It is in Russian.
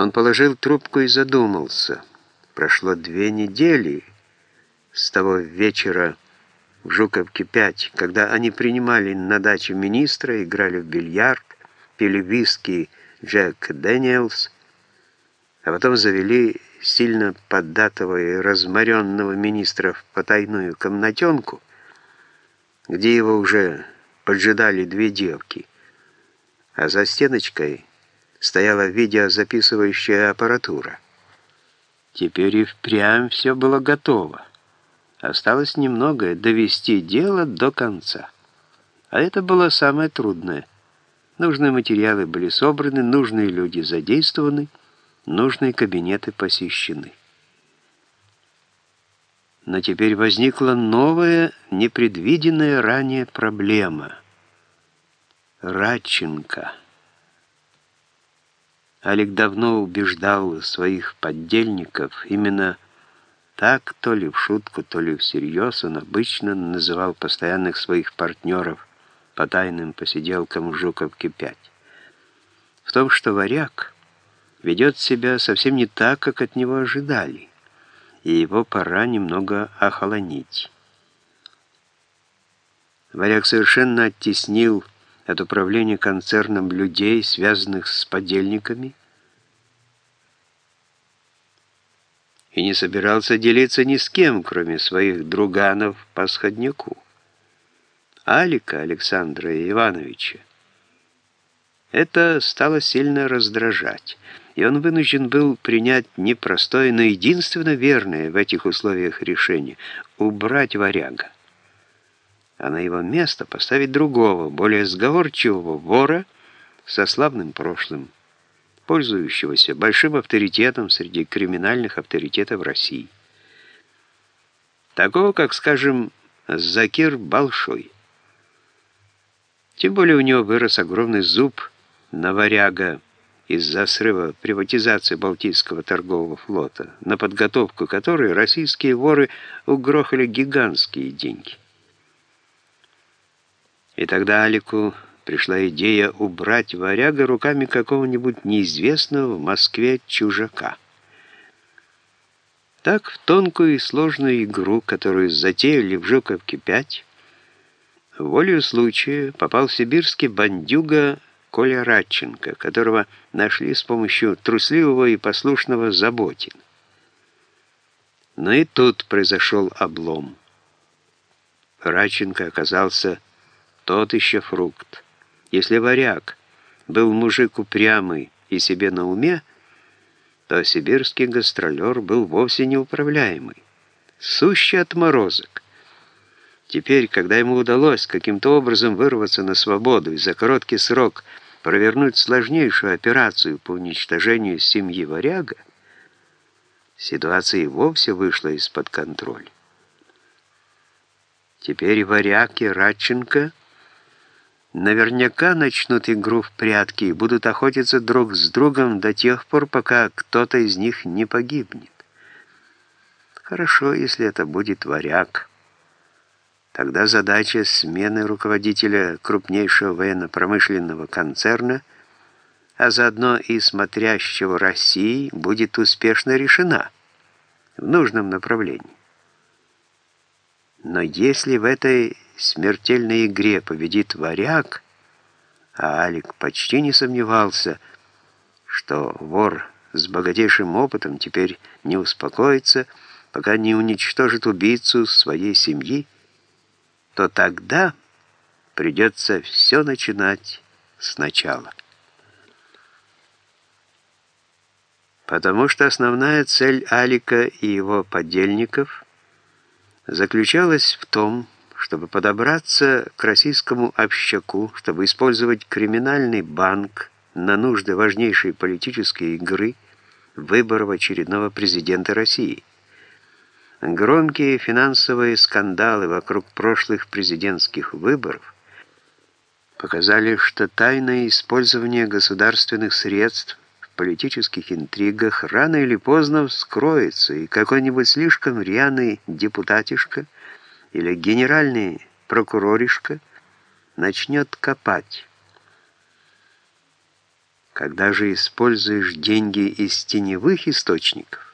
Он положил трубку и задумался. Прошло две недели с того вечера в Жуковке 5, когда они принимали на даче министра, играли в бильярд, пили виски Джек Дэниелс, а потом завели сильно поддатого и разморенного министра в потайную комнатенку, где его уже поджидали две девки, а за стеночкой стояла видеозаписывающая аппаратура. Теперь и впрямь все было готово. Осталось немного довести дело до конца. А это было самое трудное. Нужные материалы были собраны, нужные люди задействованы, нужные кабинеты посещены. Но теперь возникла новая, непредвиденная ранее проблема. Радченко. Олег давно убеждал своих поддельников именно так, то ли в шутку, то ли всерьез, он обычно называл постоянных своих партнеров по тайным посиделкам в Жуковке-5. В том, что варяг ведет себя совсем не так, как от него ожидали, и его пора немного охолонить. Варяг совершенно оттеснил от управления концерном людей, связанных с подельниками, и не собирался делиться ни с кем, кроме своих друганов по сходняку. Алика Александра Ивановича. Это стало сильно раздражать, и он вынужден был принять непростое, но единственно верное в этих условиях решение — убрать варяга а на его место поставить другого, более сговорчивого вора со славным прошлым, пользующегося большим авторитетом среди криминальных авторитетов России. Такого, как, скажем, Закир Большой. Тем более у него вырос огромный зуб на варяга из-за срыва приватизации Балтийского торгового флота, на подготовку которой российские воры угрохали гигантские деньги. И тогда Алику пришла идея убрать варяга руками какого-нибудь неизвестного в Москве чужака. Так в тонкую и сложную игру, которую затеяли в Жуковке-5, волею случая попал сибирский бандюга Коля Радченко, которого нашли с помощью трусливого и послушного Заботина. Но и тут произошел облом. Радченко оказался тот еще фрукт. Если варяг был мужик упрямый и себе на уме, то сибирский гастролер был вовсе неуправляемый. Сущий отморозок. Теперь, когда ему удалось каким-то образом вырваться на свободу и за короткий срок провернуть сложнейшую операцию по уничтожению семьи варяга, ситуация и вовсе вышла из-под контроля. Теперь варяг и Радченко наверняка начнут игру в прятки и будут охотиться друг с другом до тех пор, пока кто-то из них не погибнет. Хорошо, если это будет варяг. Тогда задача смены руководителя крупнейшего военно-промышленного концерна, а заодно и смотрящего России, будет успешно решена в нужном направлении. Но если в этой смертельной игре победит варяг, а Алик почти не сомневался, что вор с богатейшим опытом теперь не успокоится, пока не уничтожит убийцу своей семьи, то тогда придется все начинать сначала. Потому что основная цель Алика и его подельников заключалась в том, чтобы подобраться к российскому общаку, чтобы использовать криминальный банк на нужды важнейшей политической игры выборов очередного президента России. Громкие финансовые скандалы вокруг прошлых президентских выборов показали, что тайное использование государственных средств в политических интригах рано или поздно вскроется, и какой-нибудь слишком рьяный депутатишка – или генеральный прокуроришка начнет копать. Когда же используешь деньги из теневых источников,